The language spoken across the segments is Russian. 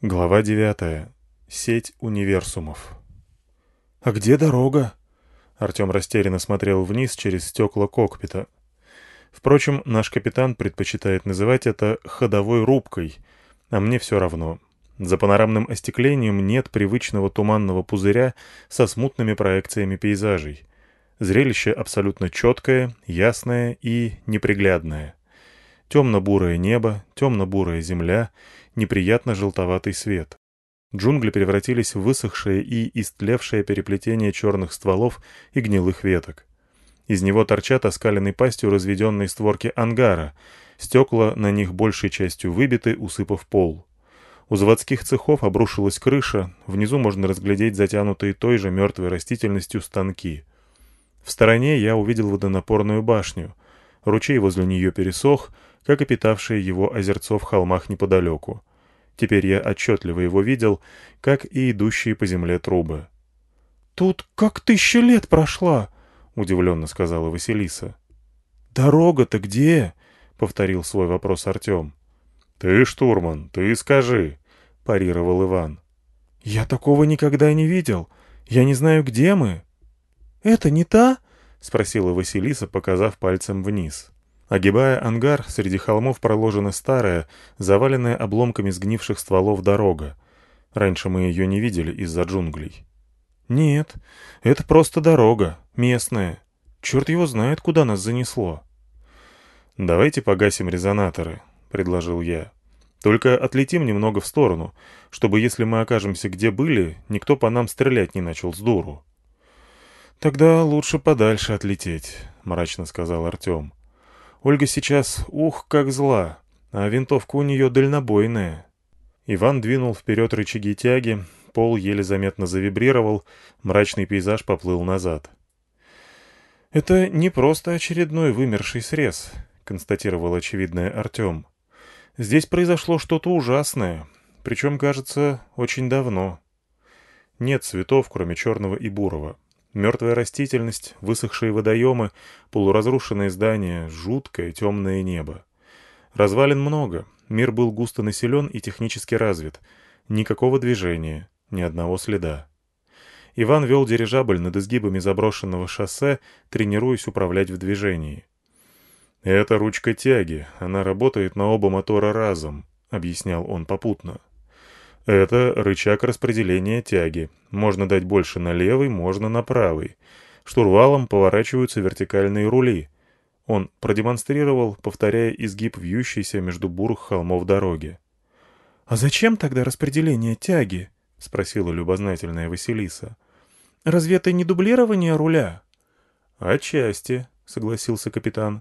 Глава 9. Сеть универсумов. «А где дорога?» Артем растерянно смотрел вниз через стекла кокпита. Впрочем, наш капитан предпочитает называть это «ходовой рубкой», а мне все равно. За панорамным остеклением нет привычного туманного пузыря со смутными проекциями пейзажей. Зрелище абсолютно четкое, ясное и неприглядное. Темно-бурое небо, темно-бурая земля — неприятно желтоватый свет. Джунгли превратились в высохшее и истлевшее переплетение черных стволов и гнилых веток. Из него торчат оскаленной пастью разведенные створки ангара, стекла на них большей частью выбиты, усыпав пол. У заводских цехов обрушилась крыша, внизу можно разглядеть затянутые той же мертвой растительностью станки. В стороне я увидел водонапорную башню. Ручей возле нее пересох, как и питавшее его озерцо в холмах неподалеку. Теперь я отчетливо его видел, как и идущие по земле трубы. «Тут как тысяча лет прошла!» — удивленно сказала Василиса. «Дорога-то где?» — повторил свой вопрос Артем. «Ты, штурман, ты скажи!» — парировал Иван. «Я такого никогда не видел. Я не знаю, где мы». «Это не та?» — спросила Василиса, показав пальцем вниз. Огибая ангар, среди холмов проложена старая, заваленная обломками сгнивших стволов дорога. Раньше мы ее не видели из-за джунглей. «Нет, это просто дорога, местная. Черт его знает, куда нас занесло». «Давайте погасим резонаторы», — предложил я. «Только отлетим немного в сторону, чтобы, если мы окажемся где были, никто по нам стрелять не начал с дуру». «Тогда лучше подальше отлететь», — мрачно сказал Артем. Ольга сейчас, ух, как зла, а винтовка у нее дальнобойная. Иван двинул вперед рычаги тяги, пол еле заметно завибрировал, мрачный пейзаж поплыл назад. «Это не просто очередной вымерший срез», — констатировал очевидное Артем. «Здесь произошло что-то ужасное, причем, кажется, очень давно. Нет цветов, кроме черного и бурого. Мертвая растительность, высохшие водоемы, полуразрушенные здания, жуткое темное небо. Развалин много, мир был густо населен и технически развит. Никакого движения, ни одного следа. Иван вел дирижабль над изгибами заброшенного шоссе, тренируясь управлять в движении. «Это ручка тяги, она работает на оба мотора разом», — объяснял он попутно. Это рычаг распределения тяги. Можно дать больше на левый, можно на правый. Штурвалом поворачиваются вертикальные рули. Он продемонстрировал, повторяя изгиб вьющейся между бурых холмов дороги. «А зачем тогда распределение тяги?» — спросила любознательная Василиса. «Разве это не дублирование руля?» «Отчасти», — согласился капитан.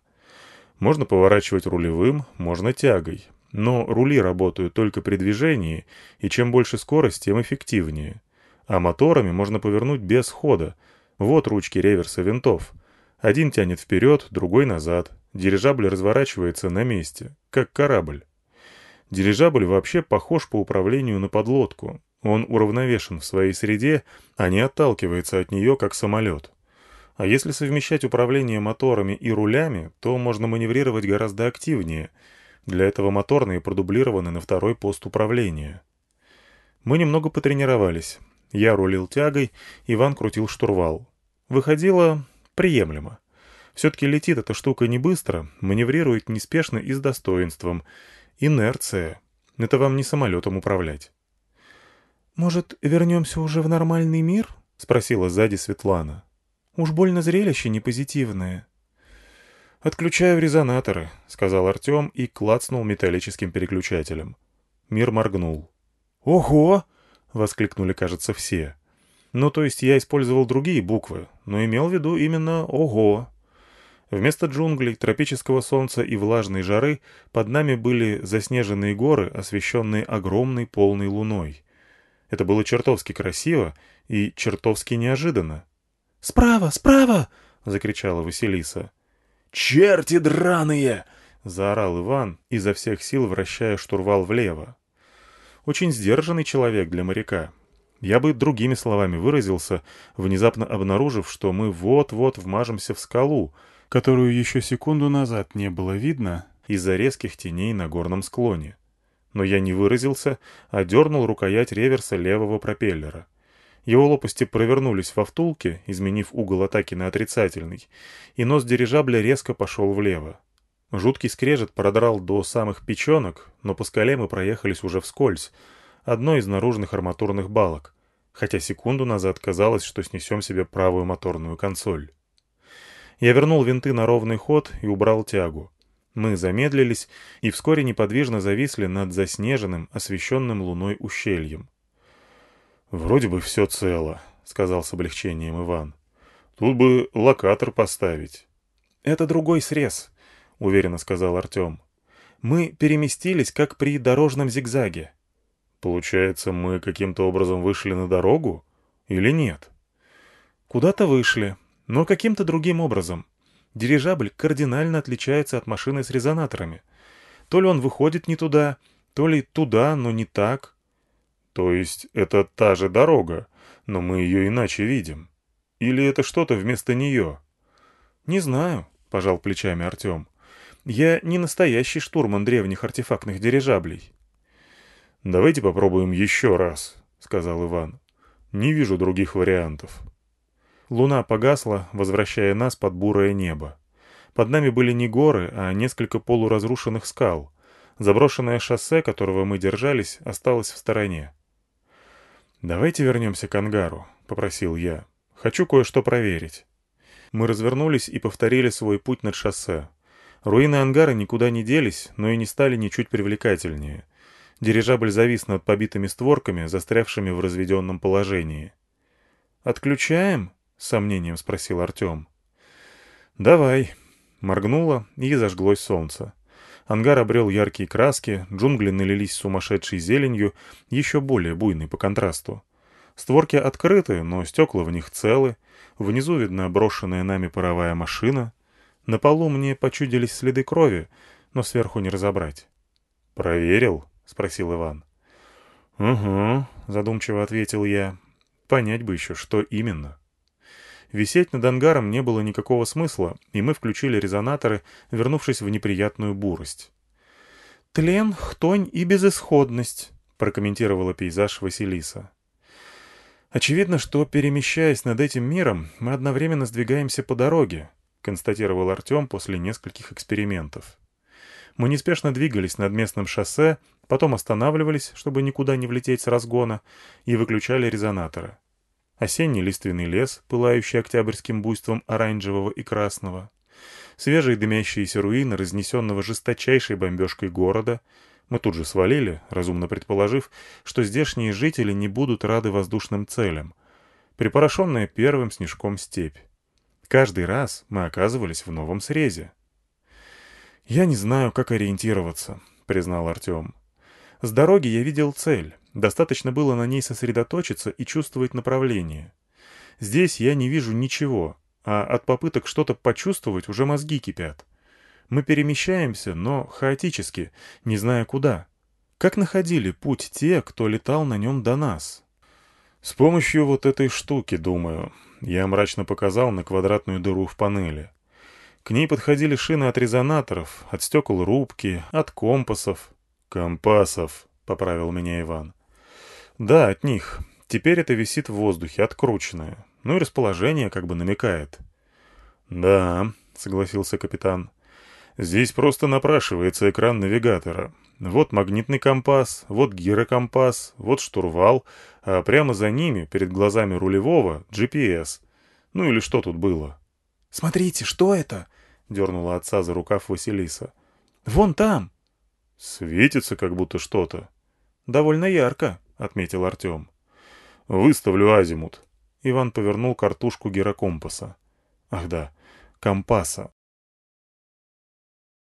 «Можно поворачивать рулевым, можно тягой. Но рули работают только при движении, и чем больше скорость, тем эффективнее. А моторами можно повернуть без хода. Вот ручки реверса винтов. Один тянет вперед, другой назад. Дирижабль разворачивается на месте, как корабль. Дирижабль вообще похож по управлению на подлодку. Он уравновешен в своей среде, а не отталкивается от нее, как самолет. А если совмещать управление моторами и рулями, то можно маневрировать гораздо активнее – для этого моторные продублированы на второй пост управления. Мы немного потренировались. Я рулил тягой, Иван крутил штурвал. Выходило приемлемо. Все-таки летит эта штука не быстро, маневрирует неспешно и с достоинством. Инерция. Это вам не самолетом управлять. «Может, вернемся уже в нормальный мир?» — спросила сзади Светлана. «Уж больно зрелище непозитивное». «Отключаю резонаторы», — сказал Артем и клацнул металлическим переключателем. Мир моргнул. «Ого!» — воскликнули, кажется, все. Ну, то есть я использовал другие буквы, но имел в виду именно «ого». Вместо джунглей, тропического солнца и влажной жары под нами были заснеженные горы, освещенные огромной полной луной. Это было чертовски красиво и чертовски неожиданно. «Справа, справа!» — закричала Василиса. «Черти драные!» — заорал Иван, изо всех сил вращая штурвал влево. Очень сдержанный человек для моряка. Я бы другими словами выразился, внезапно обнаружив, что мы вот-вот вмажемся в скалу, которую еще секунду назад не было видно из-за резких теней на горном склоне. но я не выразился, а дернул рукоять реверса левого пропеллера. Его лопасти провернулись во втулке, изменив угол атаки на отрицательный, и нос дирижабля резко пошел влево. Жуткий скрежет продрал до самых печенок, но по скале мы проехались уже вскользь, одной из наружных арматурных балок, хотя секунду назад казалось, что снесем себе правую моторную консоль. Я вернул винты на ровный ход и убрал тягу. Мы замедлились и вскоре неподвижно зависли над заснеженным, освещенным луной ущельем. «Вроде бы все цело», — сказал с облегчением Иван. «Тут бы локатор поставить». «Это другой срез», — уверенно сказал Артем. «Мы переместились, как при дорожном зигзаге». «Получается, мы каким-то образом вышли на дорогу? Или нет?» «Куда-то вышли, но каким-то другим образом дирижабль кардинально отличается от машины с резонаторами. То ли он выходит не туда, то ли туда, но не так. То есть это та же дорога, но мы ее иначе видим? Или это что-то вместо нее? Не знаю, пожал плечами Артем. Я не настоящий штурман древних артефактных дирижаблей. Давайте попробуем еще раз, сказал Иван. Не вижу других вариантов. Луна погасла, возвращая нас под бурое небо. Под нами были не горы, а несколько полуразрушенных скал. Заброшенное шоссе, которого мы держались, осталось в стороне. «Давайте вернемся к ангару», — попросил я. «Хочу кое-что проверить». Мы развернулись и повторили свой путь над шоссе. Руины ангара никуда не делись, но и не стали ничуть привлекательнее. Дирижабль завис над побитыми створками, застрявшими в разведенном положении. «Отключаем?» — с сомнением спросил Артем. «Давай». Моргнуло, и зажглось солнце. Ангар обрел яркие краски, джунгли налились сумасшедшей зеленью, еще более буйной по контрасту. Створки открыты, но стекла в них целы. Внизу видна брошенная нами паровая машина. На полу мне почудились следы крови, но сверху не разобрать. «Проверил?» — спросил Иван. «Угу», — задумчиво ответил я. «Понять бы еще, что именно». Висеть над ангаром не было никакого смысла, и мы включили резонаторы, вернувшись в неприятную бурость. «Тлен, хтонь и безысходность», — прокомментировала пейзаж Василиса. «Очевидно, что, перемещаясь над этим миром, мы одновременно сдвигаемся по дороге», — констатировал Артем после нескольких экспериментов. Мы неспешно двигались над местным шоссе, потом останавливались, чтобы никуда не влететь с разгона, и выключали резонаторы осенний лиственный лес, пылающий октябрьским буйством оранжевого и красного, свежие дымящиеся руины разнесенного жесточайшей бомбежкой города. Мы тут же свалили, разумно предположив, что здешние жители не будут рады воздушным целям, припорошенная первым снежком степь. Каждый раз мы оказывались в новом срезе. «Я не знаю, как ориентироваться», — признал Артем. «С дороги я видел цель, Достаточно было на ней сосредоточиться и чувствовать направление. Здесь я не вижу ничего, а от попыток что-то почувствовать уже мозги кипят. Мы перемещаемся, но хаотически, не зная куда. Как находили путь те, кто летал на нем до нас? С помощью вот этой штуки, думаю. Я мрачно показал на квадратную дыру в панели. К ней подходили шины от резонаторов, от стекол рубки, от компасов. «Компасов», — поправил меня Иван. Да, от них. Теперь это висит в воздухе, открученное. Ну и расположение как бы намекает. Да, согласился капитан. Здесь просто напрашивается экран навигатора. Вот магнитный компас, вот гирокомпас, вот штурвал, а прямо за ними, перед глазами рулевого, GPS. Ну или что тут было? «Смотрите, что это?» — дернула отца за рукав Василиса. «Вон там!» «Светится как будто что-то». «Довольно ярко», — отметил Артем. «Выставлю азимут». Иван повернул картушку гирокомпаса. «Ах да, компаса».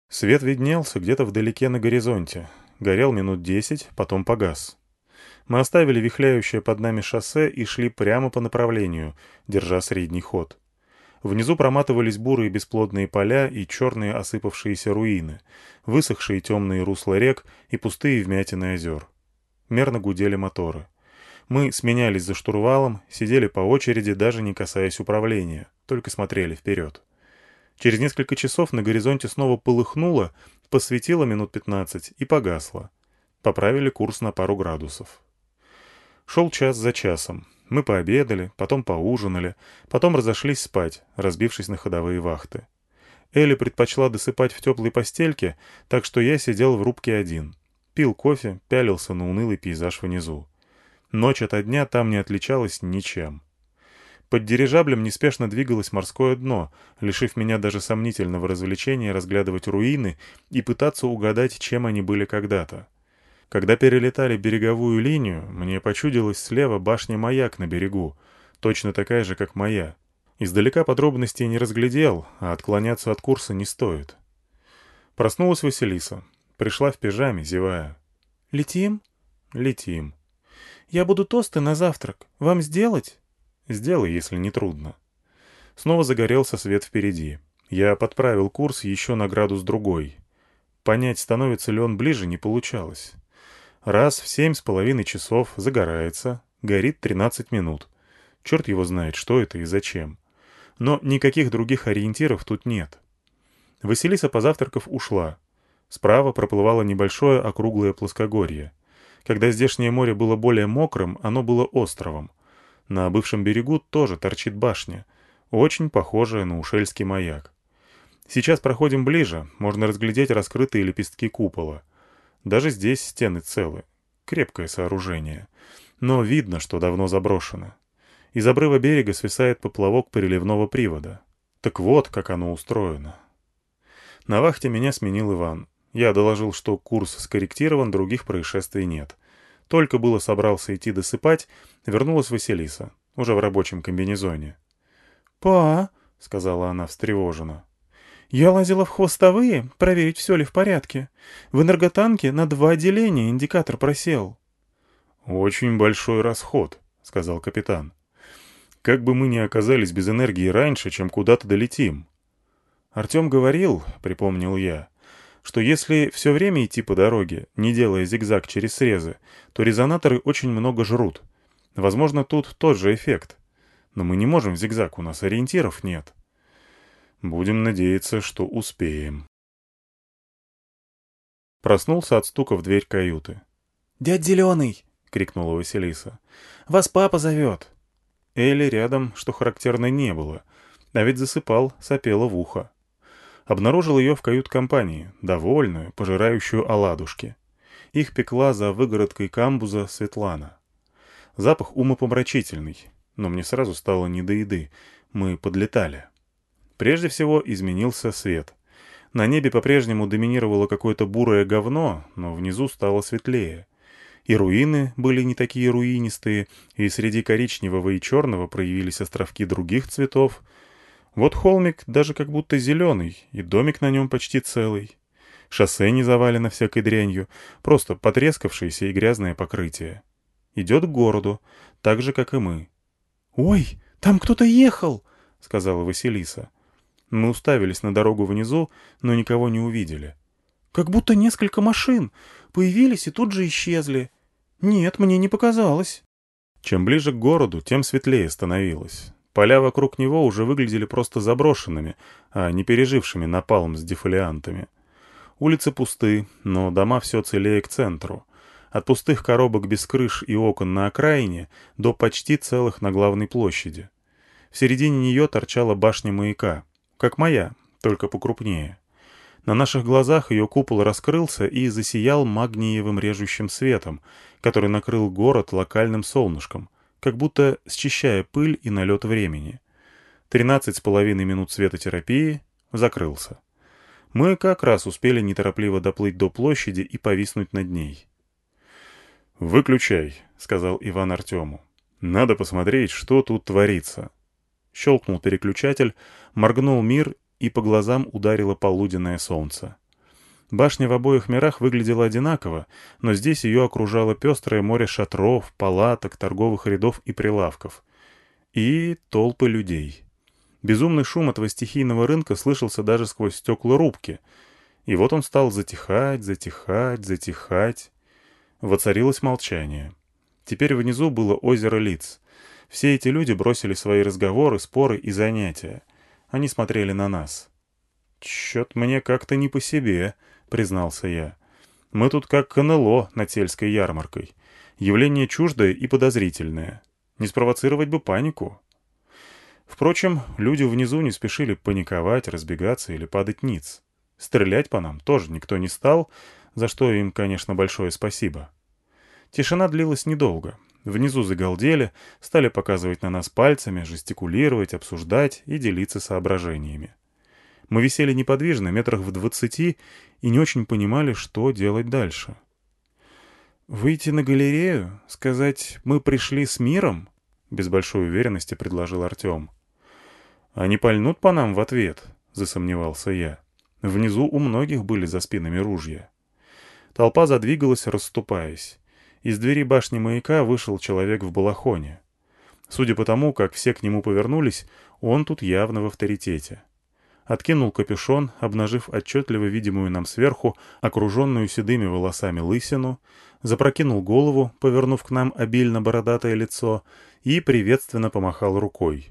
Свет виднелся где-то вдалеке на горизонте. Горел минут десять, потом погас. Мы оставили вихляющее под нами шоссе и шли прямо по направлению, держа средний ход. Внизу проматывались бурые бесплодные поля и черные осыпавшиеся руины, высохшие темные русла рек и пустые вмятины озер мерно гудели моторы. Мы сменялись за штурвалом, сидели по очереди, даже не касаясь управления, только смотрели вперед. Через несколько часов на горизонте снова полыхнуло, посветило минут пятнадцать и погасло. Поправили курс на пару градусов. Шел час за часом. Мы пообедали, потом поужинали, потом разошлись спать, разбившись на ходовые вахты. Элли предпочла досыпать в теплой постельке, так что я сидел в рубке один. Пил кофе, пялился на унылый пейзаж внизу. Ночь ото дня там не отличалась ничем. Под дирижаблем неспешно двигалось морское дно, лишив меня даже сомнительного развлечения разглядывать руины и пытаться угадать, чем они были когда-то. Когда перелетали береговую линию, мне почудилась слева башня-маяк на берегу, точно такая же, как моя. Издалека подробностей не разглядел, а отклоняться от курса не стоит. Проснулась Василиса. Пришла в пижаме, зевая. «Летим?» «Летим». «Я буду тосты на завтрак. Вам сделать?» «Сделай, если не трудно». Снова загорелся свет впереди. Я подправил курс еще на градус другой. Понять, становится ли он ближе, не получалось. Раз в семь с половиной часов загорается, горит 13 минут. Черт его знает, что это и зачем. Но никаких других ориентиров тут нет. Василиса, позавтракав, ушла. Справа проплывало небольшое округлое плоскогорье. Когда здешнее море было более мокрым, оно было островом. На бывшем берегу тоже торчит башня, очень похожая на ушельский маяк. Сейчас проходим ближе, можно разглядеть раскрытые лепестки купола. Даже здесь стены целы. Крепкое сооружение. Но видно, что давно заброшено. Из обрыва берега свисает поплавок переливного привода. Так вот, как оно устроено. На вахте меня сменил Иван. Я доложил, что курс скорректирован, других происшествий нет. Только было собрался идти досыпать, вернулась Василиса, уже в рабочем комбинезоне. «Па», — сказала она встревоженно, я лазила в хвостовые, проверить, все ли в порядке. В энерготанке на два отделения индикатор просел. «Очень большой расход», — сказал капитан. «Как бы мы ни оказались без энергии раньше, чем куда-то долетим». Артем говорил, — припомнил я, — что если все время идти по дороге, не делая зигзаг через срезы, то резонаторы очень много жрут. Возможно, тут тот же эффект. Но мы не можем в зигзаг, у нас ориентиров нет. Будем надеяться, что успеем. Проснулся от стука в дверь каюты. «Дядь Зеленый!» — крикнула Василиса. «Вас папа зовет!» Элли рядом, что характерно, не было, а ведь засыпал, сопела в ухо. Обнаружил ее в кают-компании, довольную, пожирающую оладушки. Их пекла за выгородкой камбуза Светлана. Запах умопомрачительный, но мне сразу стало не до еды, мы подлетали. Прежде всего изменился свет. На небе по-прежнему доминировало какое-то бурое говно, но внизу стало светлее. И руины были не такие руинистые, и среди коричневого и черного проявились островки других цветов. Вот холмик даже как будто зеленый, и домик на нем почти целый. Шоссе не завалено всякой дрянью, просто потрескавшееся и грязное покрытие. Идет к городу, так же, как и мы. «Ой, там кто-то ехал!» — сказала Василиса. Мы уставились на дорогу внизу, но никого не увидели. «Как будто несколько машин. Появились и тут же исчезли. Нет, мне не показалось». Чем ближе к городу, тем светлее становилось. Поля вокруг него уже выглядели просто заброшенными, а не пережившими напалм с дефолиантами. Улицы пусты, но дома все целее к центру. От пустых коробок без крыш и окон на окраине до почти целых на главной площади. В середине нее торчала башня маяка — как моя, только покрупнее. На наших глазах ее купол раскрылся и засиял магниевым режущим светом, который накрыл город локальным солнышком, как будто счищая пыль и налет времени. Тринадцать с половиной минут светотерапии закрылся. Мы как раз успели неторопливо доплыть до площади и повиснуть над ней. «Выключай», — сказал Иван Артему. «Надо посмотреть, что тут творится». Щелкнул переключатель, моргнул мир, и по глазам ударило полуденное солнце. Башня в обоих мирах выглядела одинаково, но здесь ее окружало пестрое море шатров, палаток, торговых рядов и прилавков. И толпы людей. Безумный шум этого стихийного рынка слышался даже сквозь стекла рубки. И вот он стал затихать, затихать, затихать. Воцарилось молчание. Теперь внизу было озеро лиц. Все эти люди бросили свои разговоры, споры и занятия. Они смотрели на нас. «Чет мне как-то не по себе», — признался я. Мы тут как КНЛО над сельской ярмаркой. Явление чуждое и подозрительное. Не спровоцировать бы панику. Впрочем, люди внизу не спешили паниковать, разбегаться или падать ниц. Стрелять по нам тоже никто не стал, за что им, конечно, большое спасибо. Тишина длилась недолго. Внизу загалдели, стали показывать на нас пальцами, жестикулировать, обсуждать и делиться соображениями. Мы висели неподвижно, метрах в двадцати, и не очень понимали, что делать дальше. «Выйти на галерею? Сказать, мы пришли с миром?» — без большой уверенности предложил Артем. «Они пальнут по нам в ответ?» — засомневался я. Внизу у многих были за спинами ружья. Толпа задвигалась, расступаясь. Из двери башни маяка вышел человек в балахоне. Судя по тому, как все к нему повернулись, он тут явно в авторитете. Откинул капюшон, обнажив отчетливо видимую нам сверху, окруженную седыми волосами лысину, запрокинул голову, повернув к нам обильно бородатое лицо, и приветственно помахал рукой.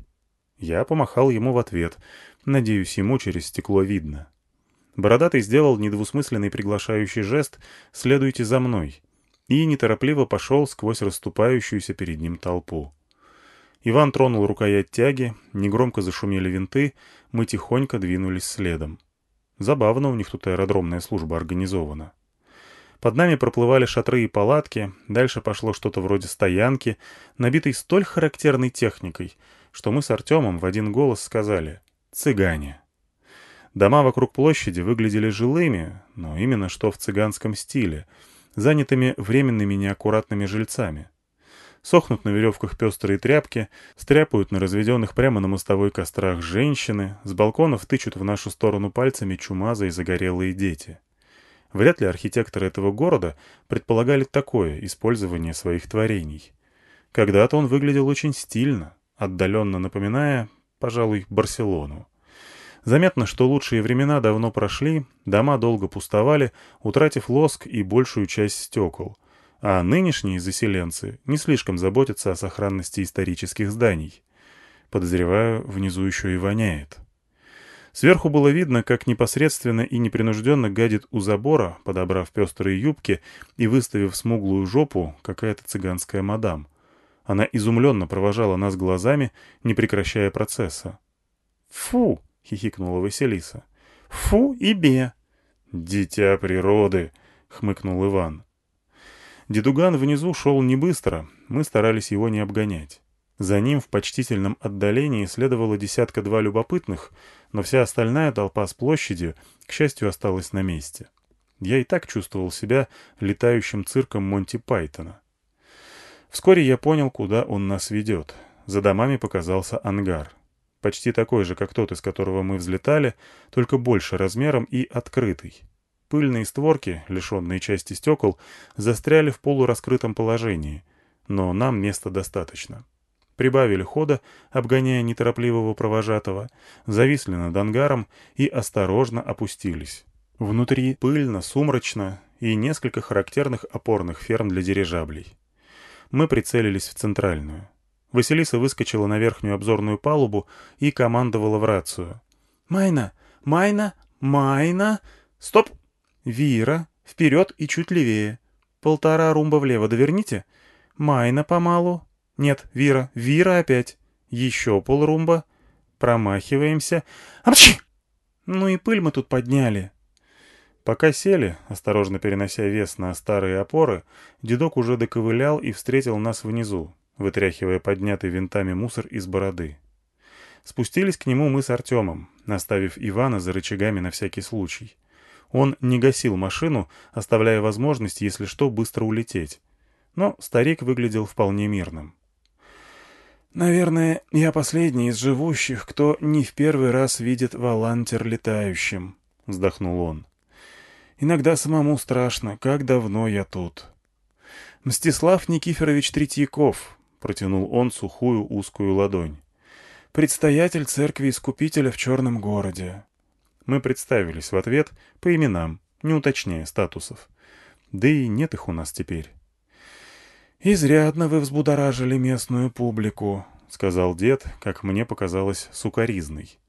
Я помахал ему в ответ, надеюсь, ему через стекло видно. Бородатый сделал недвусмысленный приглашающий жест «Следуйте за мной», и неторопливо пошел сквозь расступающуюся перед ним толпу. Иван тронул рукоять тяги, негромко зашумели винты, мы тихонько двинулись следом. Забавно у них тут аэродромная служба организована. Под нами проплывали шатры и палатки, дальше пошло что-то вроде стоянки, набитой столь характерной техникой, что мы с Артемом в один голос сказали «цыгане». Дома вокруг площади выглядели жилыми, но именно что в цыганском стиле — занятыми временными неаккуратными жильцами. Сохнут на веревках пестрые тряпки, стряпают на разведенных прямо на мостовой кострах женщины, с балконов тычут в нашу сторону пальцами чумазые загорелые дети. Вряд ли архитекторы этого города предполагали такое использование своих творений. Когда-то он выглядел очень стильно, отдаленно напоминая, пожалуй, Барселону. Заметно, что лучшие времена давно прошли, дома долго пустовали, утратив лоск и большую часть стекол. А нынешние заселенцы не слишком заботятся о сохранности исторических зданий. Подозреваю, внизу еще и воняет. Сверху было видно, как непосредственно и непринужденно гадит у забора, подобрав пестрые юбки и выставив смуглую жопу, какая-то цыганская мадам. Она изумленно провожала нас глазами, не прекращая процесса. «Фу!» — хихикнула Василиса. «Фу и бе!» «Дитя природы!» — хмыкнул Иван. Дедуган внизу шел не быстро, мы старались его не обгонять. За ним в почтительном отдалении следовало десятка-два любопытных, но вся остальная толпа с площади, к счастью, осталась на месте. Я и так чувствовал себя летающим цирком Монти Пайтона. Вскоре я понял, куда он нас ведет. За домами показался ангар почти такой же, как тот, из которого мы взлетали, только больше размером и открытый. Пыльные створки, лишенные части стекол, застряли в полураскрытом положении, но нам места достаточно. Прибавили хода, обгоняя неторопливого провожатого, зависли над ангаром и осторожно опустились. Внутри пыльно, сумрачно и несколько характерных опорных ферм для дирижаблей. Мы прицелились в центральную. Василиса выскочила на верхнюю обзорную палубу и командовала в рацию. «Майна! Майна! Майна! Стоп! Вира! Вперед и чуть левее! Полтора румба влево доверните! Майна помалу! Нет, Вира! Вира опять! Еще полрумба! Промахиваемся! Апчи! Ну и пыль мы тут подняли!» Пока сели, осторожно перенося вес на старые опоры, дедок уже доковылял и встретил нас внизу, вытряхивая поднятый винтами мусор из бороды. Спустились к нему мы с Артемом, наставив Ивана за рычагами на всякий случай. Он не гасил машину, оставляя возможность, если что, быстро улететь. Но старик выглядел вполне мирным. «Наверное, я последний из живущих, кто не в первый раз видит Валантер летающим», — вздохнул он. «Иногда самому страшно, как давно я тут». Мстислав Никифорович Третьяков, Протянул он сухую узкую ладонь. «Предстоятель церкви Искупителя в Черном городе». Мы представились в ответ по именам, не уточняя статусов. Да и нет их у нас теперь. «Изрядно вы взбудоражили местную публику», — сказал дед, как мне показалось, сукоризный.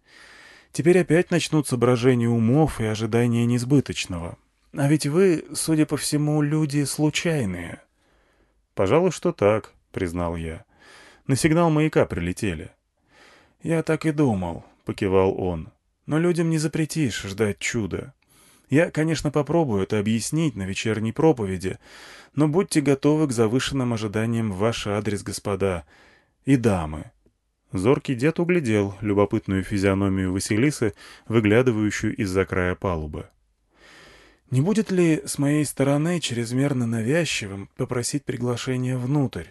«Теперь опять начнутся брожения умов и ожидания несбыточного. а ведь вы, судя по всему, люди случайные». «Пожалуй, что так», — признал я. «На сигнал маяка прилетели». «Я так и думал», — покивал он. «Но людям не запретишь ждать чуда. Я, конечно, попробую это объяснить на вечерней проповеди, но будьте готовы к завышенным ожиданиям в ваш адрес, господа и дамы». Зоркий дед углядел любопытную физиономию Василисы, выглядывающую из-за края палубы. «Не будет ли с моей стороны чрезмерно навязчивым попросить приглашение внутрь?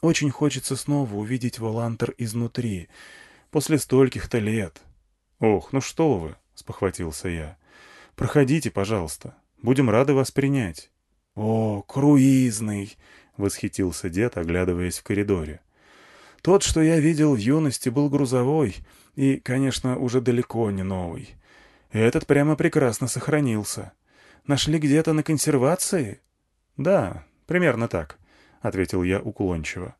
Очень хочется снова увидеть Волантер изнутри, после стольких-то лет». «Ох, ну что вы!» — спохватился я. «Проходите, пожалуйста. Будем рады вас принять». «О, круизный!» — восхитился дед, оглядываясь в коридоре. Тот, что я видел в юности, был грузовой и, конечно, уже далеко не новый. Этот прямо прекрасно сохранился. Нашли где-то на консервации? Да, примерно так, — ответил я уклончиво.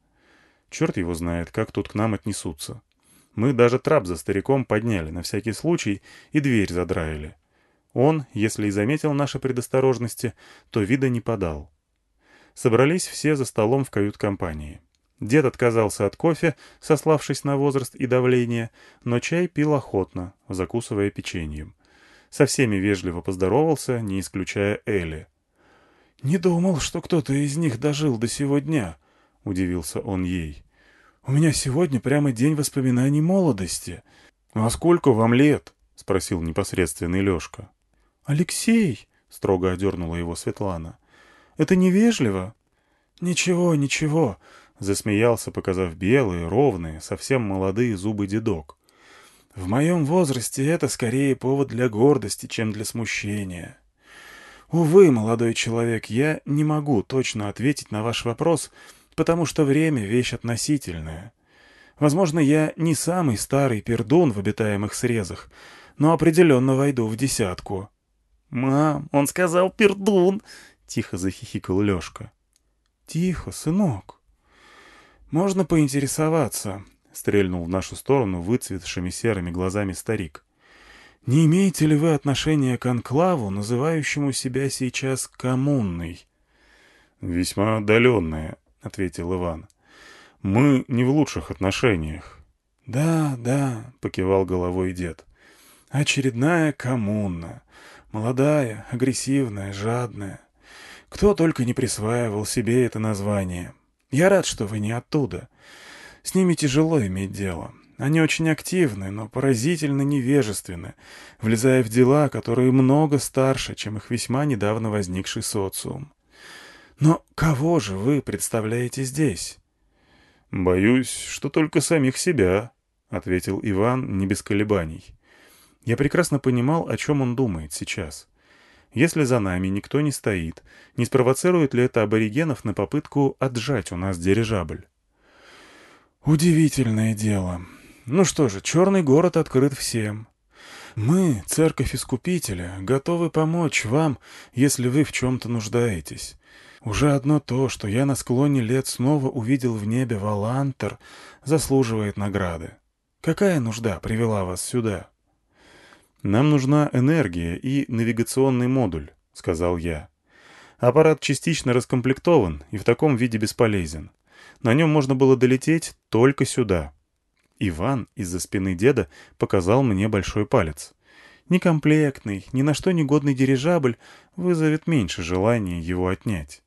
Черт его знает, как тут к нам отнесутся. Мы даже трап за стариком подняли на всякий случай и дверь задраили. Он, если и заметил наши предосторожности, то вида не подал. Собрались все за столом в кают-компании. Дед отказался от кофе, сославшись на возраст и давление, но чай пил охотно, закусывая печеньем. Со всеми вежливо поздоровался, не исключая Элли. «Не думал, что кто-то из них дожил до сего дня», — удивился он ей. «У меня сегодня прямо день воспоминаний молодости». «А сколько вам лет?» — спросил непосредственный Лешка. «Алексей», — строго одернула его Светлана, — «это невежливо». «Ничего, ничего», Засмеялся, показав белые, ровные, совсем молодые зубы дедок. В моем возрасте это скорее повод для гордости, чем для смущения. Увы, молодой человек, я не могу точно ответить на ваш вопрос, потому что время — вещь относительная. Возможно, я не самый старый пердун в обитаемых срезах, но определенно войду в десятку. — Мам, он сказал пердун! — тихо захихикал Лешка. — Тихо, сынок. «Можно поинтересоваться», — стрельнул в нашу сторону выцветшими серыми глазами старик. «Не имеете ли вы отношения к анклаву, называющему себя сейчас коммунной?» «Весьма отдаленное», — ответил Иван. «Мы не в лучших отношениях». «Да, да», — покивал головой дед. «Очередная коммуна. Молодая, агрессивная, жадная. Кто только не присваивал себе это название. Я рад, что вы не оттуда. С ними тяжело иметь дело. Они очень активны, но поразительно невежественны, влезая в дела, которые много старше, чем их весьма недавно возникший социум. Но кого же вы представляете здесь? — Боюсь, что только самих себя, — ответил Иван не без колебаний. Я прекрасно понимал, о чем он думает сейчас. Если за нами никто не стоит, не спровоцирует ли это аборигенов на попытку отжать у нас дирижабль? Удивительное дело. Ну что же, черный город открыт всем. Мы, церковь Искупителя, готовы помочь вам, если вы в чем-то нуждаетесь. Уже одно то, что я на склоне лет снова увидел в небе Валантер, заслуживает награды. Какая нужда привела вас сюда? «Нам нужна энергия и навигационный модуль», — сказал я. Аппарат частично раскомплектован и в таком виде бесполезен. На нем можно было долететь только сюда. Иван из-за спины деда показал мне большой палец. Некомплектный, ни на что негодный дирижабль вызовет меньше желания его отнять.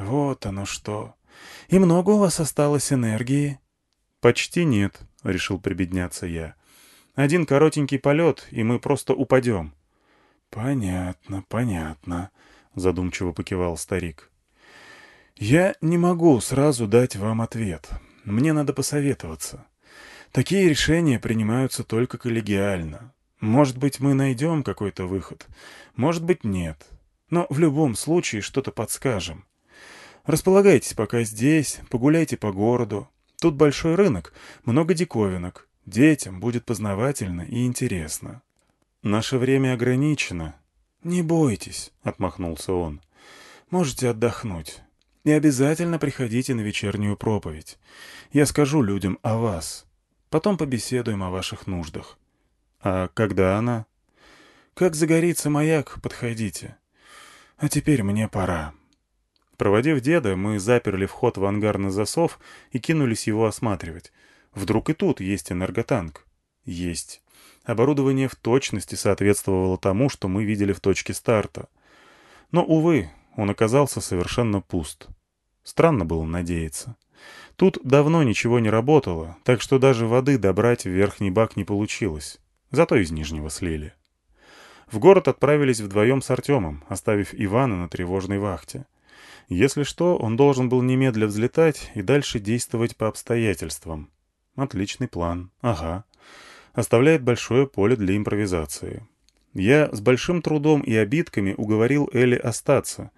«Вот оно что! И много у вас осталось энергии?» «Почти нет», — решил прибедняться я. Один коротенький полет, и мы просто упадем. — Понятно, понятно, — задумчиво покивал старик. — Я не могу сразу дать вам ответ. Мне надо посоветоваться. Такие решения принимаются только коллегиально. Может быть, мы найдем какой-то выход, может быть, нет. Но в любом случае что-то подскажем. Располагайтесь пока здесь, погуляйте по городу. Тут большой рынок, много диковинок. Детям будет познавательно и интересно. Наше время ограничено. Не бойтесь, — отмахнулся он. Можете отдохнуть. И обязательно приходите на вечернюю проповедь. Я скажу людям о вас. Потом побеседуем о ваших нуждах. А когда она? Как загорится маяк, подходите. А теперь мне пора». Проводив деда, мы заперли вход в ангар на засов и кинулись его осматривать. Вдруг и тут есть энерготанк? Есть. Оборудование в точности соответствовало тому, что мы видели в точке старта. Но, увы, он оказался совершенно пуст. Странно было надеяться. Тут давно ничего не работало, так что даже воды добрать в верхний бак не получилось. Зато из нижнего слили. В город отправились вдвоем с Артемом, оставив Ивана на тревожной вахте. Если что, он должен был немедля взлетать и дальше действовать по обстоятельствам. Отличный план. Ага. Оставляет большое поле для импровизации. Я с большим трудом и обидками уговорил Элли остаться.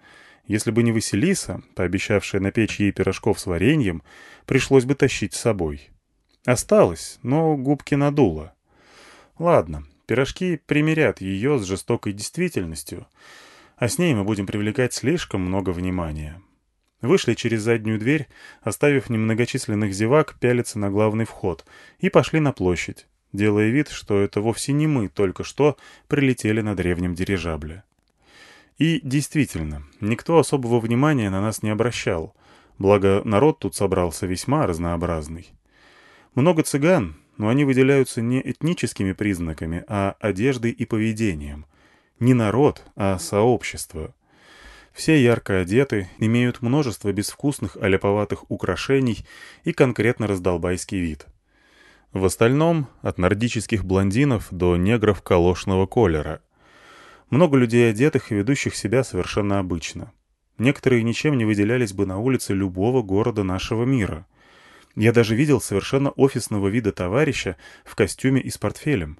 Если бы не Василиса, пообещавшая напечь ей пирожков с вареньем, пришлось бы тащить с собой. Осталось, но губки надуло. Ладно, пирожки примирят ее с жестокой действительностью — а с ней мы будем привлекать слишком много внимания. Вышли через заднюю дверь, оставив немногочисленных зевак пялиться на главный вход, и пошли на площадь, делая вид, что это вовсе не мы только что прилетели на древнем дирижабле. И действительно, никто особого внимания на нас не обращал, благо народ тут собрался весьма разнообразный. Много цыган, но они выделяются не этническими признаками, а одеждой и поведением, не народ, а сообщество. Все ярко одеты, имеют множество безвкусных аляповатых украшений и конкретно раздолбайский вид. В остальном, от нордических блондинов до негров колошного колера. Много людей одетых и ведущих себя совершенно обычно. Некоторые ничем не выделялись бы на улице любого города нашего мира. Я даже видел совершенно офисного вида товарища в костюме и с портфелем.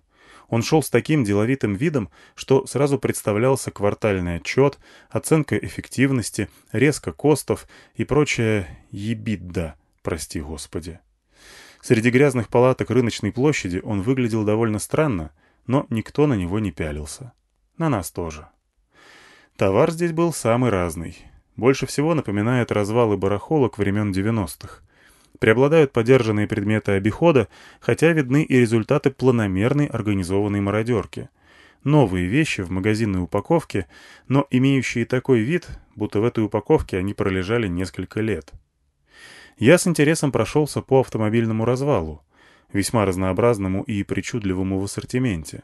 Он шел с таким деловитым видом, что сразу представлялся квартальный отчет, оценка эффективности, резко костов и прочая ебидда, прости господи. Среди грязных палаток рыночной площади он выглядел довольно странно, но никто на него не пялился. На нас тоже. Товар здесь был самый разный. Больше всего напоминает развалы барахолок времен 90-х. Преобладают подержанные предметы обихода, хотя видны и результаты планомерной организованной мародерки. Новые вещи в магазинной упаковке, но имеющие такой вид, будто в этой упаковке они пролежали несколько лет. Я с интересом прошелся по автомобильному развалу, весьма разнообразному и причудливому в ассортименте.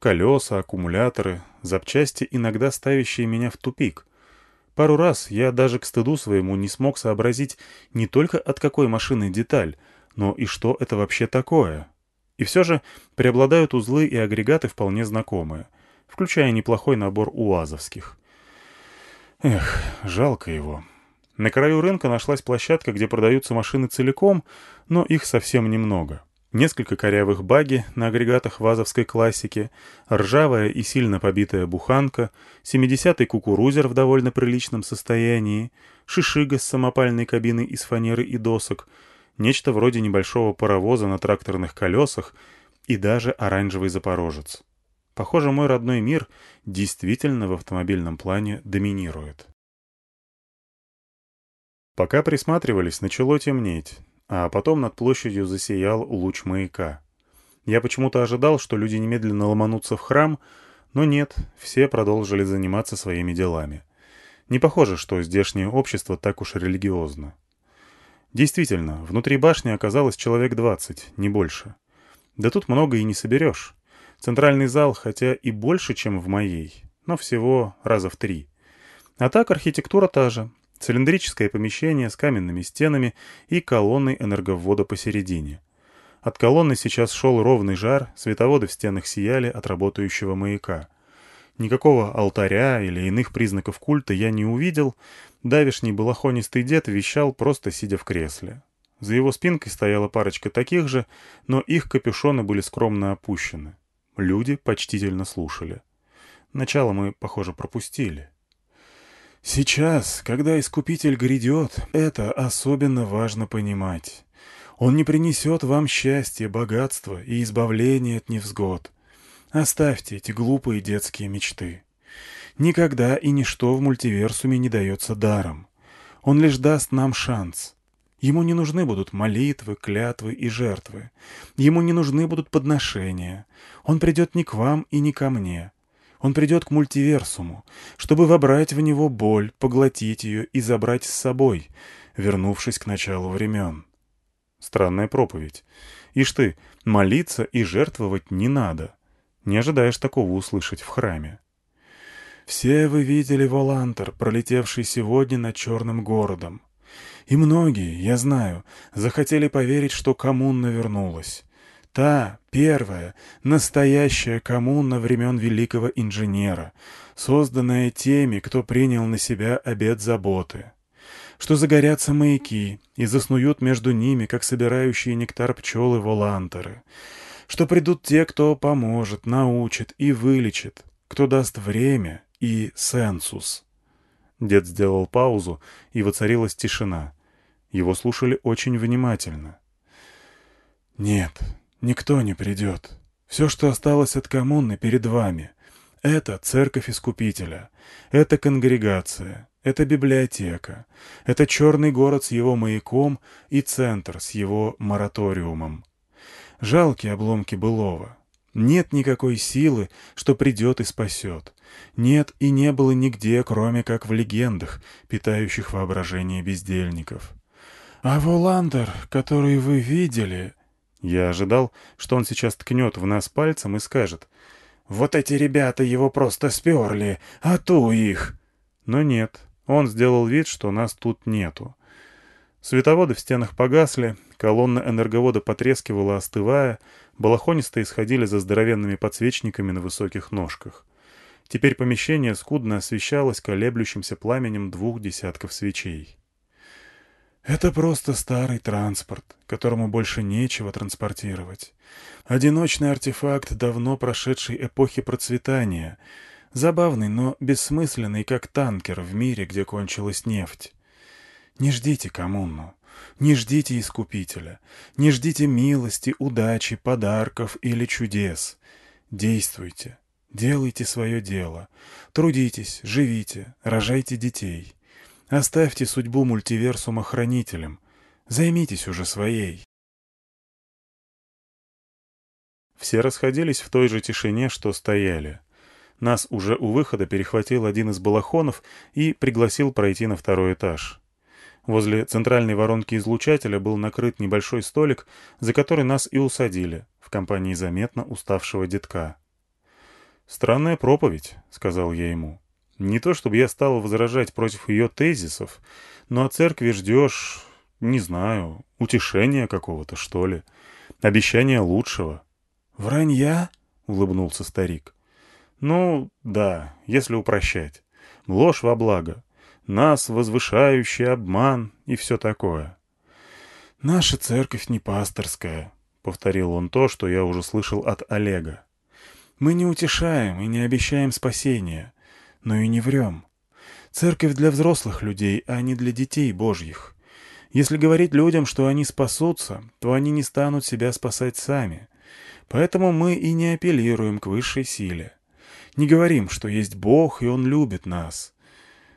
Колеса, аккумуляторы, запчасти, иногда ставящие меня в тупик — Пару раз я даже к стыду своему не смог сообразить не только от какой машины деталь, но и что это вообще такое. И все же преобладают узлы и агрегаты вполне знакомые, включая неплохой набор уазовских. Эх, жалко его. На краю рынка нашлась площадка, где продаются машины целиком, но их совсем немного. Несколько корявых баги на агрегатах вазовской классики, ржавая и сильно побитая буханка, 70-й кукурузер в довольно приличном состоянии, шишига с самопальной кабиной из фанеры и досок, нечто вроде небольшого паровоза на тракторных колесах и даже оранжевый запорожец. Похоже, мой родной мир действительно в автомобильном плане доминирует. Пока присматривались, начало темнеть а потом над площадью засиял луч маяка. Я почему-то ожидал, что люди немедленно ломанутся в храм, но нет, все продолжили заниматься своими делами. Не похоже, что здешнее общество так уж религиозно. Действительно, внутри башни оказалось человек двадцать, не больше. Да тут много и не соберешь. Центральный зал, хотя и больше, чем в моей, но всего раза в три. А так архитектура та же, Цилиндрическое помещение с каменными стенами и колонной энерговода посередине. От колонны сейчас шел ровный жар, световоды в стенах сияли от работающего маяка. Никакого алтаря или иных признаков культа я не увидел, давишний балахонистый дед вещал, просто сидя в кресле. За его спинкой стояла парочка таких же, но их капюшоны были скромно опущены. Люди почтительно слушали. Начало мы, похоже, пропустили. Сейчас, когда Искупитель грядет, это особенно важно понимать. Он не принесет вам счастья, богатства и избавления от невзгод. Оставьте эти глупые детские мечты. Никогда и ничто в мультиверсуме не дается даром. Он лишь даст нам шанс. Ему не нужны будут молитвы, клятвы и жертвы. Ему не нужны будут подношения. Он придет не к вам и не ко мне. Он придет к мультиверсуму, чтобы вобрать в него боль, поглотить ее и забрать с собой, вернувшись к началу времен. Странная проповедь. Ишь ты, молиться и жертвовать не надо. Не ожидаешь такого услышать в храме. Все вы видели Волантер, пролетевший сегодня над черным городом. И многие, я знаю, захотели поверить, что коммуна вернулась. Та, первая, настоящая коммуна времен великого инженера, созданная теми, кто принял на себя обет заботы. Что загорятся маяки и заснуют между ними, как собирающие нектар пчелы волантеры. Что придут те, кто поможет, научит и вылечит, кто даст время и сенсус. Дед сделал паузу, и воцарилась тишина. Его слушали очень внимательно. «Нет, никто не придет. Все, что осталось от коммуны, перед вами. Это церковь Искупителя. Это конгрегация. Это библиотека. Это черный город с его маяком и центр с его мораториумом. Жалкие обломки былого. Нет никакой силы, что придет и спасет. Нет и не было нигде, кроме как в легендах, питающих воображение бездельников. А Воландер, который вы видели... Я ожидал, что он сейчас ткнет в нас пальцем и скажет. «Вот эти ребята его просто сперли, а ту их!» Но нет, он сделал вид, что нас тут нету. Световоды в стенах погасли, колонна энерговода потрескивала, остывая, балахонисто исходили за здоровенными подсвечниками на высоких ножках. Теперь помещение скудно освещалось колеблющимся пламенем двух десятков свечей. «Это просто старый транспорт, которому больше нечего транспортировать. Одиночный артефакт давно прошедшей эпохи процветания, забавный, но бессмысленный, как танкер в мире, где кончилась нефть. Не ждите коммуну, не ждите искупителя, не ждите милости, удачи, подарков или чудес. Действуйте, делайте свое дело, трудитесь, живите, рожайте детей». Оставьте судьбу мультиверсума хранителем. Займитесь уже своей. Все расходились в той же тишине, что стояли. Нас уже у выхода перехватил один из балахонов и пригласил пройти на второй этаж. Возле центральной воронки излучателя был накрыт небольшой столик, за который нас и усадили, в компании заметно уставшего детка. «Странная проповедь», — сказал я ему. Не то чтобы я стал возражать против ее тезисов, но от церкви ждешь, не знаю, утешения какого-то, что ли, обещания лучшего. «Вранья?» — улыбнулся старик. «Ну, да, если упрощать. Ложь во благо. Нас возвышающий обман и все такое». «Наша церковь не пасторская», — повторил он то, что я уже слышал от Олега. «Мы не утешаем и не обещаем спасения но и не врем. Церковь для взрослых людей, а не для детей божьих. Если говорить людям, что они спасутся, то они не станут себя спасать сами. Поэтому мы и не апеллируем к высшей силе. Не говорим, что есть Бог, и Он любит нас.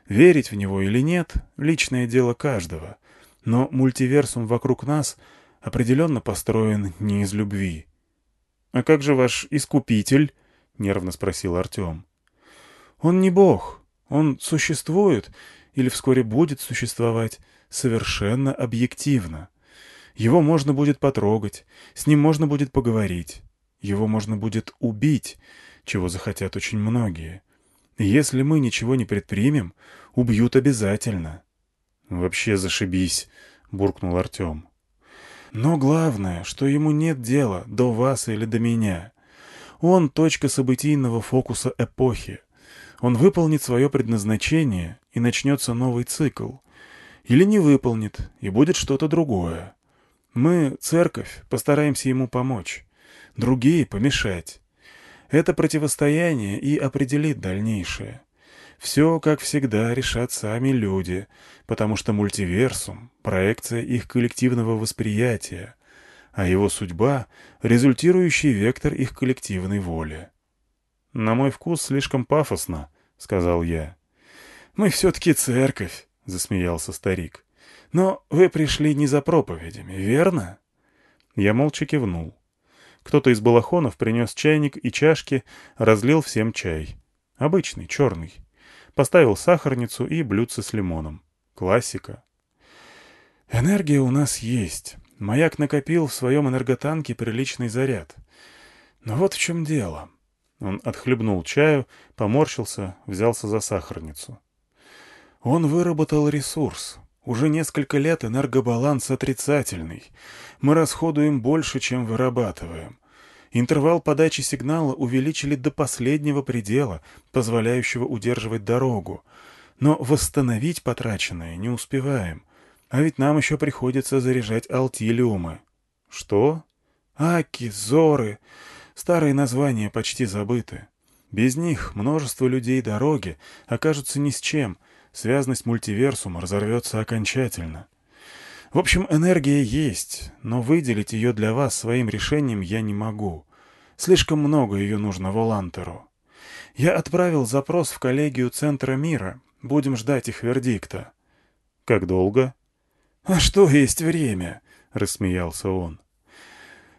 Верить в Него или нет — личное дело каждого. Но мультиверсум вокруг нас определенно построен не из любви. — А как же ваш Искупитель? — нервно спросил Артем. Он не Бог. Он существует, или вскоре будет существовать, совершенно объективно. Его можно будет потрогать, с ним можно будет поговорить. Его можно будет убить, чего захотят очень многие. Если мы ничего не предпримем, убьют обязательно. — Вообще зашибись, — буркнул Артем. Но главное, что ему нет дела до вас или до меня. Он — точка событийного фокуса эпохи. Он выполнит свое предназначение, и начнется новый цикл. Или не выполнит, и будет что-то другое. Мы, церковь, постараемся ему помочь. Другие — помешать. Это противостояние и определит дальнейшее. Все, как всегда, решат сами люди, потому что мультиверсум — проекция их коллективного восприятия, а его судьба — результирующий вектор их коллективной воли. «На мой вкус слишком пафосно», — сказал я. «Мы все-таки церковь», — засмеялся старик. «Но вы пришли не за проповедями, верно?» Я молча кивнул. Кто-то из балахонов принес чайник и чашки, разлил всем чай. Обычный, черный. Поставил сахарницу и блюдце с лимоном. Классика. Энергия у нас есть. Маяк накопил в своем энерготанке приличный заряд. Но вот в чем дело. Он отхлебнул чаю, поморщился, взялся за сахарницу. Он выработал ресурс. Уже несколько лет энергобаланс отрицательный. Мы расходуем больше, чем вырабатываем. Интервал подачи сигнала увеличили до последнего предела, позволяющего удерживать дорогу. Но восстановить потраченное не успеваем. А ведь нам еще приходится заряжать алтилиумы. Что? Аки, Зоры. Старые названия почти забыты. Без них множество людей дороги окажутся ни с чем, связность мультиверсума разорвется окончательно. В общем, энергия есть, но выделить ее для вас своим решением я не могу. Слишком много ее нужно Волантеру. Я отправил запрос в коллегию Центра мира. Будем ждать их вердикта. Как долго? А что есть время? Рассмеялся он.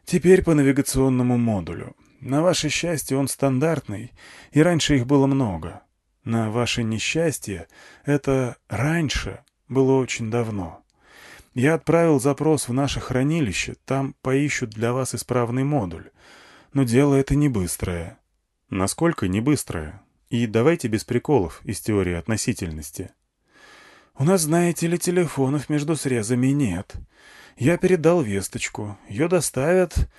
Теперь по навигационному модулю. На ваше счастье он стандартный, и раньше их было много. На ваше несчастье это «раньше» было очень давно. Я отправил запрос в наше хранилище, там поищут для вас исправный модуль. Но дело это не быстрое. Насколько не быстрое? И давайте без приколов из теории относительности. У нас, знаете ли, телефонов между срезами нет. Я передал весточку. Ее доставят,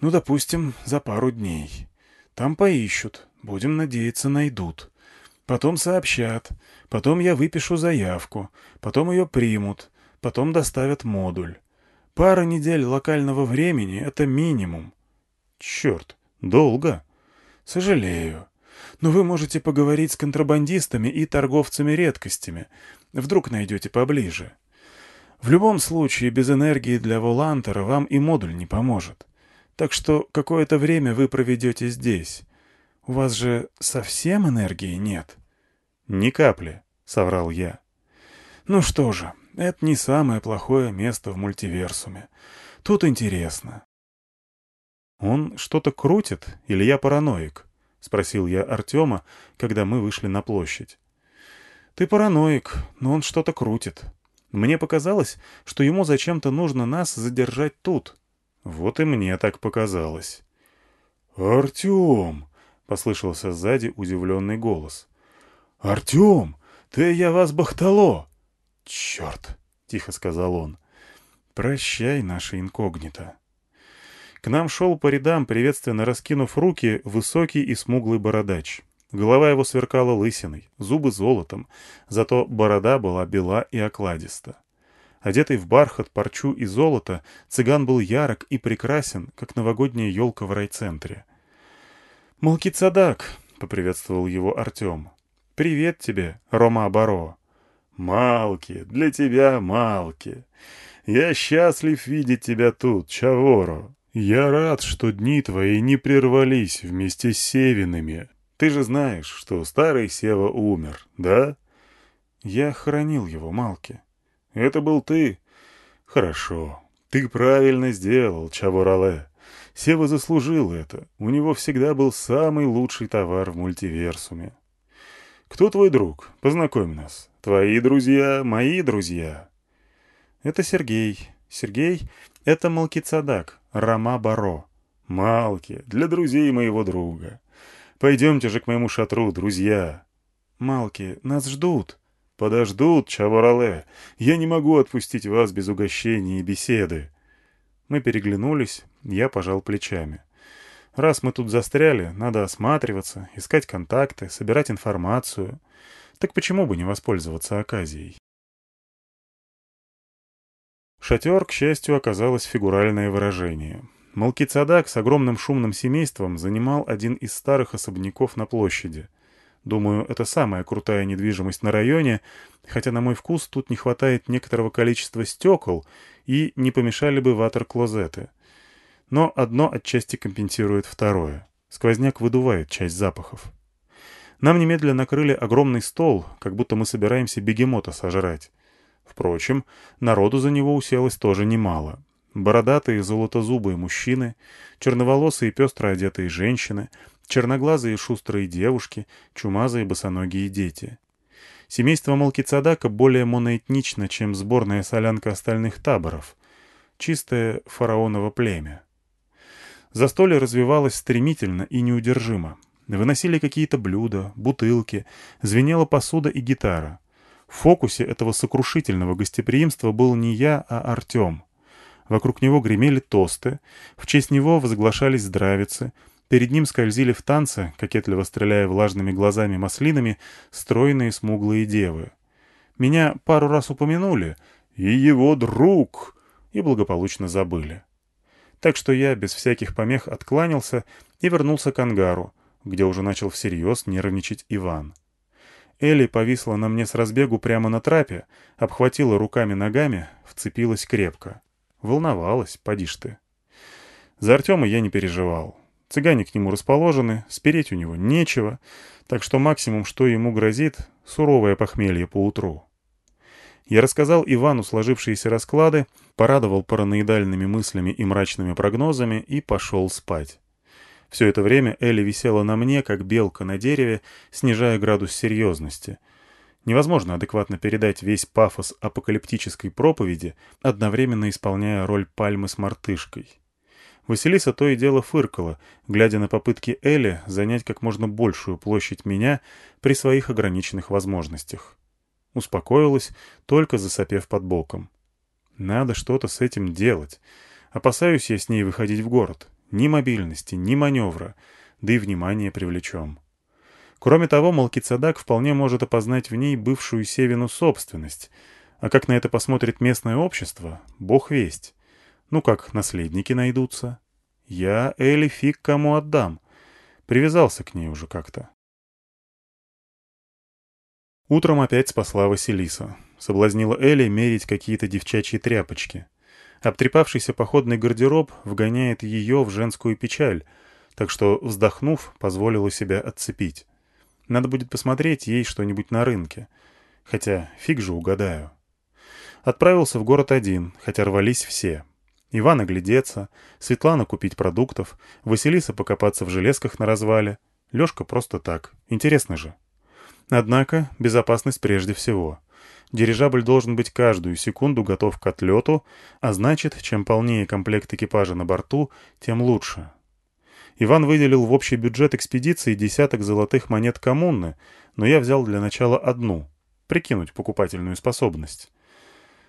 ну, допустим, за пару дней. Там поищут. Будем надеяться, найдут. Потом сообщат. Потом я выпишу заявку. Потом ее примут. Потом доставят модуль. Пара недель локального времени — это минимум. Черт, долго. Сожалею. Но вы можете поговорить с контрабандистами и торговцами редкостями. Вдруг найдете поближе. В любом случае, без энергии для Волантера вам и модуль не поможет. Так что какое-то время вы проведете здесь. У вас же совсем энергии нет? — Ни капли, — соврал я. — Ну что же, это не самое плохое место в мультиверсуме. Тут интересно. — Он что-то крутит, или я параноик? — спросил я Артема, когда мы вышли на площадь. — Ты параноик, но он что-то крутит. Мне показалось, что ему зачем-то нужно нас задержать тут. Вот и мне так показалось. «Артем!» — послышался сзади удивленный голос. «Артем! Ты я вас бахтало!» «Черт!» — тихо сказал он. «Прощай, наше инкогнито». К нам шел по рядам, приветственно раскинув руки, высокий и смуглый бородач. Голова его сверкала лысиной, зубы золотом, зато борода была бела и окладиста. Одетый в бархат, парчу и золото, цыган был ярок и прекрасен, как новогодняя елка в райцентре. «Малкицадак!» — поприветствовал его Артем. «Привет тебе, Рома Баро!» «Малки, для тебя Малки! Я счастлив видеть тебя тут, Чаворо! Я рад, что дни твои не прервались вместе с Севиными!» Ты же знаешь, что старый Сева умер, да? Я хоронил его, Малки. Это был ты? Хорошо. Ты правильно сделал, Чаворале. Сева заслужил это. У него всегда был самый лучший товар в мультиверсуме. Кто твой друг? Познакомь нас. Твои друзья, мои друзья. Это Сергей. Сергей — это Малкицадак, Рома Баро. Малки, для друзей моего друга. Пойдемте же к моему шатру, друзья. Малки, нас ждут. Подождут, Чаварале. Я не могу отпустить вас без угощения и беседы. Мы переглянулись, я пожал плечами. Раз мы тут застряли, надо осматриваться, искать контакты, собирать информацию. Так почему бы не воспользоваться оказией? Шатер, к счастью, оказалось фигуральное выражение. Малкицадак с огромным шумным семейством занимал один из старых особняков на площади. Думаю, это самая крутая недвижимость на районе, хотя, на мой вкус, тут не хватает некоторого количества стекол и не помешали бы ватер-клозеты. Но одно отчасти компенсирует второе. Сквозняк выдувает часть запахов. Нам немедленно накрыли огромный стол, как будто мы собираемся бегемота сожрать. Впрочем, народу за него уселось тоже немало. Бородатые золотозубые мужчины, черноволосые пестро одетые женщины, черноглазые шустрые девушки, чумазые босоногие дети. Семейство Малкицадака более моноэтнично, чем сборная солянка остальных таборов. Чистое фараоново племя. Застолье развивалось стремительно и неудержимо. Выносили какие-то блюда, бутылки, звенела посуда и гитара. В фокусе этого сокрушительного гостеприимства был не я, а Артем. Вокруг него гремели тосты, в честь него возглашались здравицы, перед ним скользили в танце, кокетливо стреляя влажными глазами маслинами, стройные смуглые девы. Меня пару раз упомянули, и его друг, и благополучно забыли. Так что я без всяких помех откланялся и вернулся к ангару, где уже начал всерьез нервничать Иван. Элли повисла на мне с разбегу прямо на трапе, обхватила руками-ногами, вцепилась крепко. Волновалась, поди ж ты. За Артема я не переживал. Цыгане к нему расположены, спереть у него нечего, так что максимум, что ему грозит, суровое похмелье поутру. Я рассказал Ивану сложившиеся расклады, порадовал параноидальными мыслями и мрачными прогнозами и пошел спать. Все это время Элли висела на мне, как белка на дереве, снижая градус серьезности. Невозможно адекватно передать весь пафос апокалиптической проповеди, одновременно исполняя роль пальмы с мартышкой. Василиса то и дело фыркала, глядя на попытки Элли занять как можно большую площадь меня при своих ограниченных возможностях. Успокоилась, только засопев под боком. Надо что-то с этим делать. Опасаюсь я с ней выходить в город. Ни мобильности, ни маневра, да и внимание привлечем. Кроме того, Малкицадак вполне может опознать в ней бывшую Севину собственность. А как на это посмотрит местное общество, бог весть. Ну как, наследники найдутся. Я Эли фиг кому отдам. Привязался к ней уже как-то. Утром опять спасла Василиса. Соблазнила Эли мерить какие-то девчачьи тряпочки. Обтрепавшийся походный гардероб вгоняет ее в женскую печаль, так что, вздохнув, позволила себя отцепить. Надо будет посмотреть ей что-нибудь на рынке. Хотя фиг же угадаю. Отправился в город один, хотя рвались все. Иван оглядеться, Светлана купить продуктов, Василиса покопаться в железках на развале, Лешка просто так. Интересно же. Однако безопасность прежде всего. Дирижабль должен быть каждую секунду готов к отлету, а значит, чем полнее комплект экипажа на борту, тем лучше. Иван выделил в общий бюджет экспедиции десяток золотых монет коммуны, но я взял для начала одну — прикинуть покупательную способность.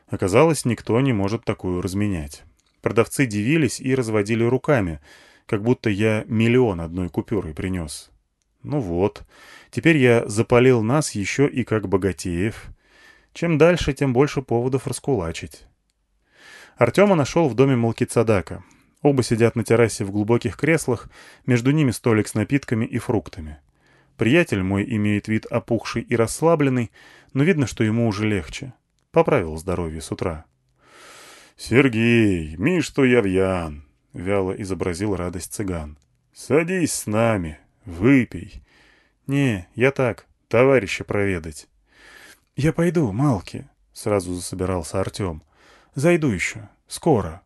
Оказалось, никто не может такую разменять. Продавцы дивились и разводили руками, как будто я миллион одной купюрой принес. Ну вот, теперь я запалил нас еще и как богатеев — чем дальше, тем больше поводов раскулачить. Артема нашел в доме Малкицадака. Оба сидят на террасе в глубоких креслах, между ними столик с напитками и фруктами. Приятель мой имеет вид опухший и расслабленный, но видно, что ему уже легче. Поправил здоровье с утра. «Сергей, Миш Туявьян!» — вяло изобразил радость цыган. «Садись с нами, выпей». «Не, я так, товарища проведать». «Я пойду, Малки», — сразу засобирался Артем. «Зайду еще. Скоро».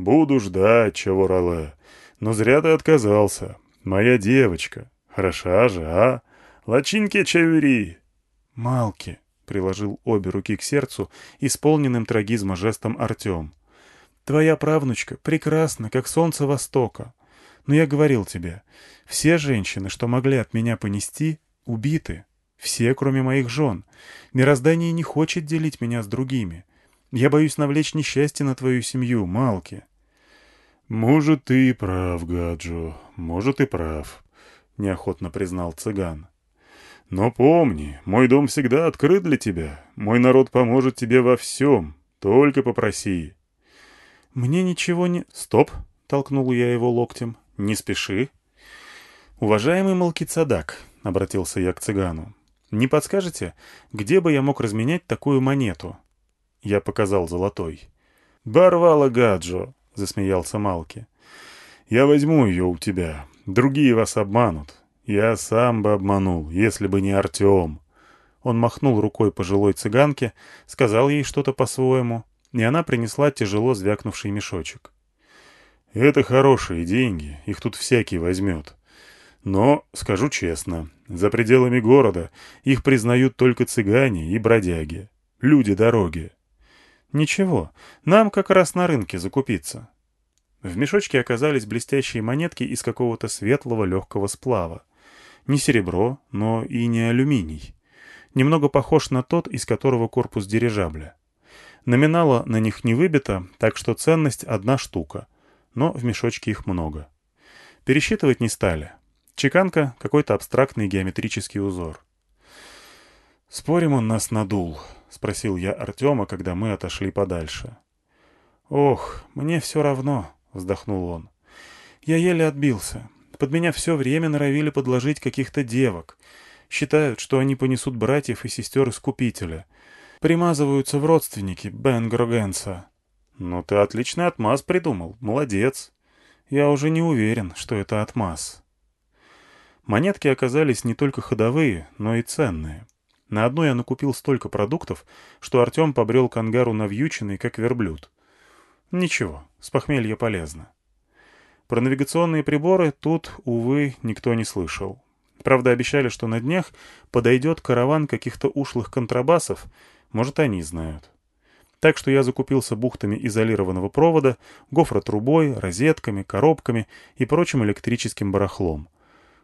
«Буду ждать, чего Роле. Но зря ты отказался. Моя девочка. Хороша же, а? Лачинки чавери». «Малки», — приложил обе руки к сердцу, исполненным трагизма жестом Артем. «Твоя правнучка прекрасна, как солнце Востока. Но я говорил тебе, все женщины, что могли от меня понести, убиты». Все, кроме моих жен. Мироздание не хочет делить меня с другими. Я боюсь навлечь несчастье на твою семью, Малки. «Может, ты и прав, Гаджо, может, и прав», — неохотно признал цыган. «Но помни, мой дом всегда открыт для тебя. Мой народ поможет тебе во всем. Только попроси». «Мне ничего не...» «Стоп!» — толкнул я его локтем. «Не спеши». «Уважаемый Малкицадак», — обратился я к цыгану, не подскажете, где бы я мог разменять такую монету?» Я показал золотой. «Барвала Гаджо!» — засмеялся Малки. «Я возьму ее у тебя. Другие вас обманут. Я сам бы обманул, если бы не Артем». Он махнул рукой пожилой цыганке, сказал ей что-то по-своему. и она принесла тяжело звякнувший мешочек. «Это хорошие деньги, их тут всякий возьмет. Но, скажу честно, за пределами города их признают только цыгане и бродяги, люди дороги. Ничего, нам как раз на рынке закупиться. В мешочке оказались блестящие монетки из какого-то светлого легкого сплава. Не серебро, но и не алюминий. Немного похож на тот, из которого корпус дирижабля. Номинала на них не выбито, так что ценность одна штука, но в мешочке их много. Пересчитывать не стали. Чеканка — какой-то абстрактный геометрический узор. «Спорим, он нас надул?» — спросил я Артема, когда мы отошли подальше. «Ох, мне все равно», — вздохнул он. «Я еле отбился. Под меня все время норовили подложить каких-то девок. Считают, что они понесут братьев и сестер Искупителя. Примазываются в родственники Бен Грогенса». «Ну ты отличный отмаз придумал. Молодец». «Я уже не уверен, что это отмаз». Монетки оказались не только ходовые, но и ценные. На одной я накупил столько продуктов, что Артем побрел к ангару навьюченный, как верблюд. Ничего, с похмелья полезно. Про навигационные приборы тут, увы, никто не слышал. Правда, обещали, что на днях подойдет караван каких-то ушлых контрабасов, может, они знают. Так что я закупился бухтами изолированного провода, гофротрубой, розетками, коробками и прочим электрическим барахлом —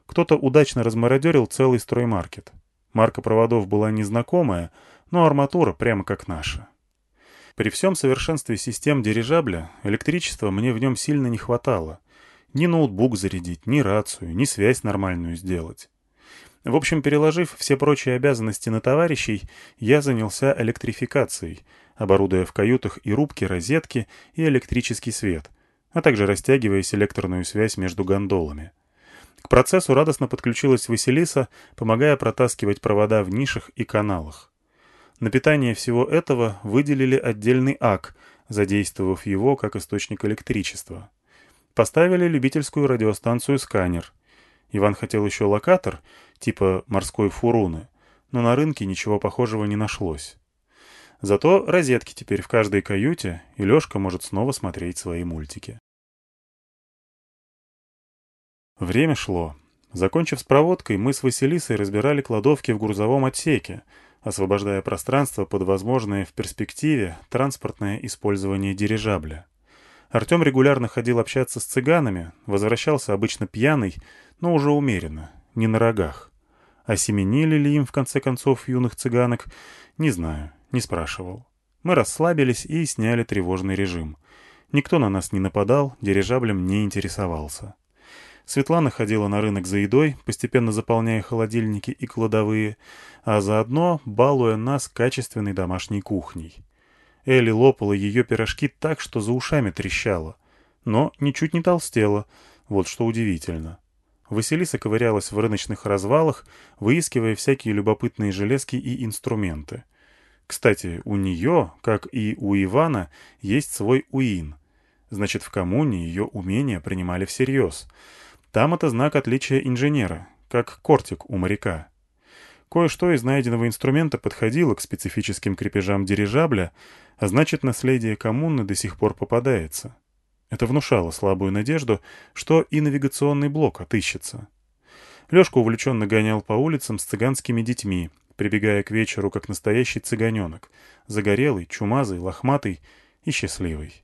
кто-то удачно размародерил целый строймаркет. Марка проводов была незнакомая, но арматура прямо как наша. При всем совершенстве систем дирижабля электричества мне в нем сильно не хватало. Ни ноутбук зарядить, ни рацию, ни связь нормальную сделать. В общем, переложив все прочие обязанности на товарищей, я занялся электрификацией, оборудуя в каютах и рубки розетки и электрический свет, а также растягивая селекторную связь между гондолами. К процессу радостно подключилась Василиса, помогая протаскивать провода в нишах и каналах. На питание всего этого выделили отдельный ак, задействовав его как источник электричества. Поставили любительскую радиостанцию «Сканер». Иван хотел еще локатор, типа морской фуруны, но на рынке ничего похожего не нашлось. Зато розетки теперь в каждой каюте, и Лёшка может снова смотреть свои мультики. Время шло. Закончив с проводкой, мы с Василисой разбирали кладовки в грузовом отсеке, освобождая пространство под возможное в перспективе транспортное использование дирижабля. Артем регулярно ходил общаться с цыганами, возвращался обычно пьяный, но уже умеренно, не на рогах. Осеменили ли им, в конце концов, юных цыганок, не знаю, не спрашивал. Мы расслабились и сняли тревожный режим. Никто на нас не нападал, дирижаблем не интересовался. Светлана ходила на рынок за едой, постепенно заполняя холодильники и кладовые, а заодно балуя нас качественной домашней кухней. Элли лопала ее пирожки так, что за ушами трещала. Но ничуть не толстела, вот что удивительно. Василиса ковырялась в рыночных развалах, выискивая всякие любопытные железки и инструменты. Кстати, у нее, как и у Ивана, есть свой УИН. Значит, в коммуне ее умения принимали всерьез — там это знак отличия инженера, как кортик у моряка. Кое-что из найденного инструмента подходило к специфическим крепежам дирижабля, а значит, наследие коммуны до сих пор попадается. Это внушало слабую надежду, что и навигационный блок отыщется. Лёшка увлеченно гонял по улицам с цыганскими детьми, прибегая к вечеру как настоящий цыганенок, загорелый, чумазый, лохматый и счастливый.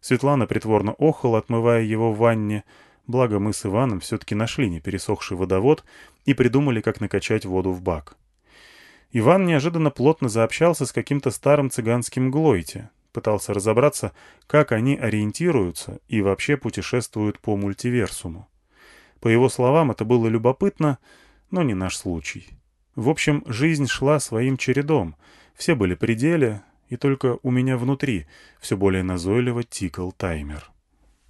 Светлана притворно охала, отмывая его в ванне, Благо мы с Иваном все-таки нашли непересохший водовод и придумали, как накачать воду в бак. Иван неожиданно плотно заобщался с каким-то старым цыганским глойте, пытался разобраться, как они ориентируются и вообще путешествуют по мультиверсуму. По его словам, это было любопытно, но не наш случай. В общем, жизнь шла своим чередом, все были пределе, и только у меня внутри все более назойливо тикал таймер.